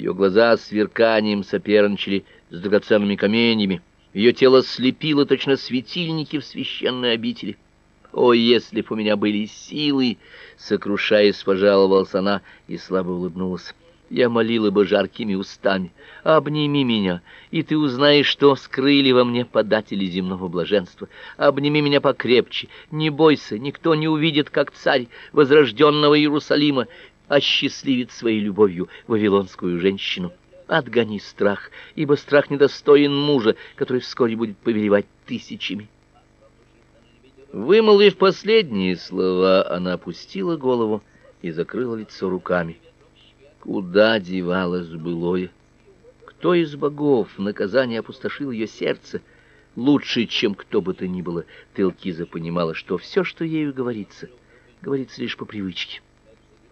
Ее глаза сверканием соперничали с драгоценными каменьями. Ее тело слепило точно светильники в священной обители. «О, если б у меня были силы!» — сокрушаясь, пожаловалась она и слабо улыбнулась. «Я молила бы жаркими устами. Обними меня, и ты узнаешь, что скрыли во мне податели земного блаженства. Обними меня покрепче. Не бойся, никто не увидит, как царь возрожденного Иерусалима осчастливит своей любовью вавилонскую женщину. Отгони страх, ибо страх недостоин мужа, который вскоре будет повелевать тысячами». Вымолвив последние слова, она опустила голову и закрыла лицо руками. Куда девалось былое? Кто из богов наказание опустошил ее сердце? Лучше, чем кто бы то ни было, Телкиза понимала, что все, что ею говорится, говорится лишь по привычке.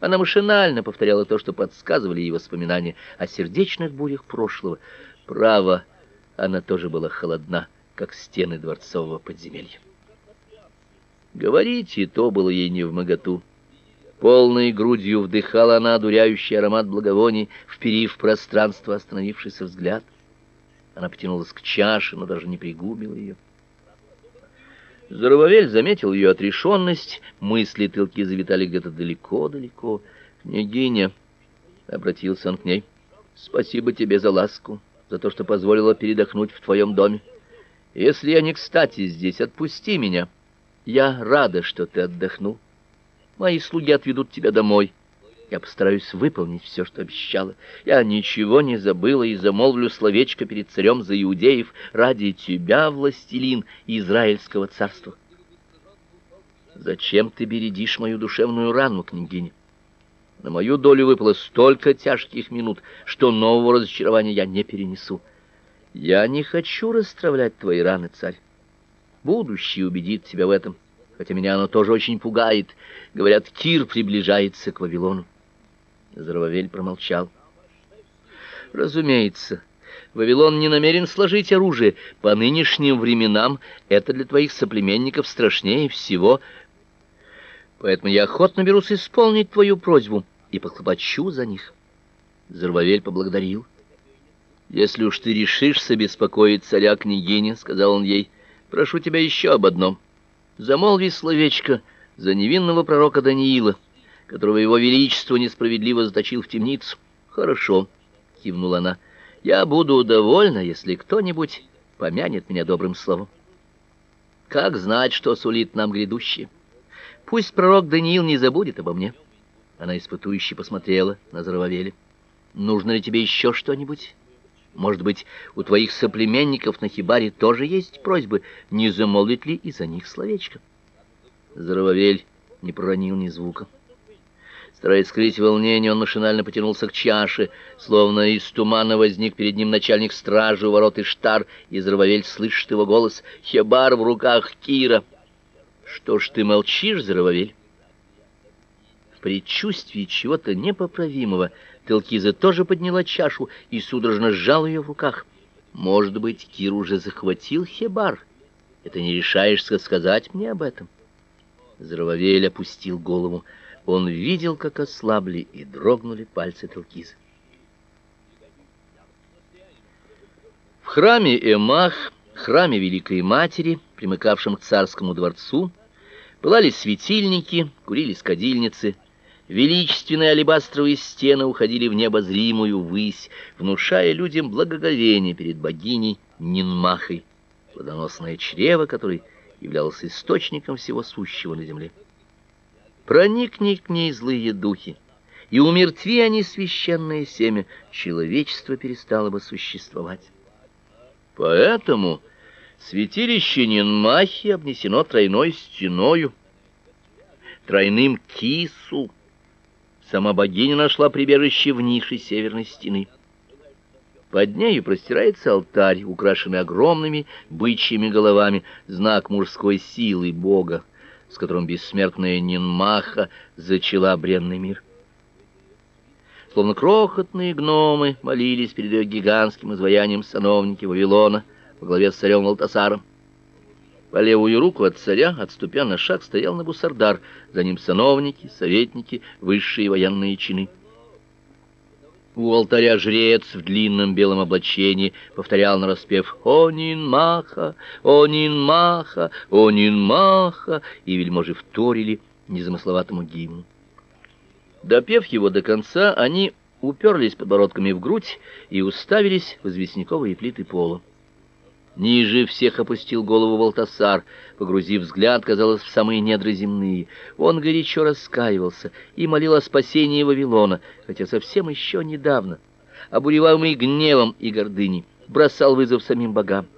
Она машинально повторяла то, что подсказывали ей воспоминания о сердечных бурях прошлого. Право, она тоже была холодна, как стены дворцового подземелья. Говорить и то было ей не в моготу. Полной грудью вдыхала она одуряющий аромат благовоний, вперив в пространство остановившийся взгляд. Она потянулась к чаше, но даже не пригубила ее. Здорововель заметил ее отрешенность, мысли тылки завитали где-то далеко-далеко. «Княгиня», — обратился он к ней, — «спасибо тебе за ласку, за то, что позволила передохнуть в твоем доме. Если я не кстати здесь, отпусти меня». Я рада, что ты отдохнул. Мои слуги отведут тебя домой. Я постараюсь выполнить все, что обещала. Я ничего не забыла и замолвлю словечко перед царем за иудеев ради тебя, властелин Израильского царства. Зачем ты бередишь мою душевную рану, княгиня? На мою долю выпало столько тяжких минут, что нового разочарования я не перенесу. Я не хочу расстравлять твои раны, царь. Будущее убедит тебя в этом, хотя меня оно тоже очень пугает. Говорят, Кир приближается к Вавилону. Зарававель промолчал. Разумеется, Вавилон не намерен сложить оружие. По нынешним временам это для твоих соплеменников страшнее всего. Поэтому я охотно берусь исполнить твою просьбу и похлопочу за них. Зарвавель поблагодарил. Если уж ты решишься беспокоить царя княгини, сказал он ей, Прошу тебя еще об одном. Замолви словечко за невинного пророка Даниила, которого его величество несправедливо заточил в темницу. Хорошо, кивнула она. Я буду довольна, если кто-нибудь помянет меня добрым словом. Как знать, что сулит нам грядущее? Пусть пророк Даниил не забудет обо мне. Она испытующе посмотрела на Зарававеля. Нужно ли тебе еще что-нибудь? Может быть, у твоих соплеменников на хибаре тоже есть просьбы, не замолвить ли и за них словечко? Зарававель не проронил ни звука. Стараясь скрыть волнение, он машинально потянулся к чаше, словно из тумана возник перед ним начальник стражи у ворот Иштар, и Зарававель слышит его голос «Хебар в руках Кира». «Что ж ты молчишь, Зарававель?» В предчувствии чего-то непоправимого Телкиза тоже подняла чашу и судорожно сжала ее в руках. Может быть, Кир уже захватил Хебар? Это не решаешься сказать мне об этом? Здравовель опустил голову. Он видел, как ослабли и дрогнули пальцы Телкиза. В храме Эмах, храме Великой Матери, примыкавшем к царскому дворцу, пылали светильники, курились кадильницы, Величественные алебастровые стены уходили в необозримую высь, внушая людям благоговение перед богиней Нинмахой, плодоносное чрево которой являлось источником всего сущего на земле. Проникни к ней злые духи, и умертви они священное семя, человечество перестало бы существовать. Поэтому святилище Нинмахи обнесено тройной стеною, тройным кису, Сама богиня нашла прибежище в нише северной стены. Под нею простирается алтарь, украшенный огромными бычьими головами, знак мужской силы бога, с которым бессмертная Нинмаха зачала бренный мир. Словно крохотные гномы молились перед ее гигантским изваянием сановники Вавилона во главе с царем Валтасаром. По левую руку от царя, отступя на шаг, стоял Набусардар, за ним сановники, советники, высшие военные чины. У алтаря жрец в длинном белом облачении повторял нараспев «Онин Маха! Онин Маха! Онин Маха!» и вельможи вторили незамысловатому гимну. Допев его до конца, они уперлись подбородками в грудь и уставились в известняковые плиты пола. Ниже всех опустил голову Валтасар, погрузив взгляд, казалось, в самые недра земные. Он горячо раскаивался и молил о спасении Вавилона, хотя совсем еще недавно, обуреваемый гневом и гордыней, бросал вызов самим богам.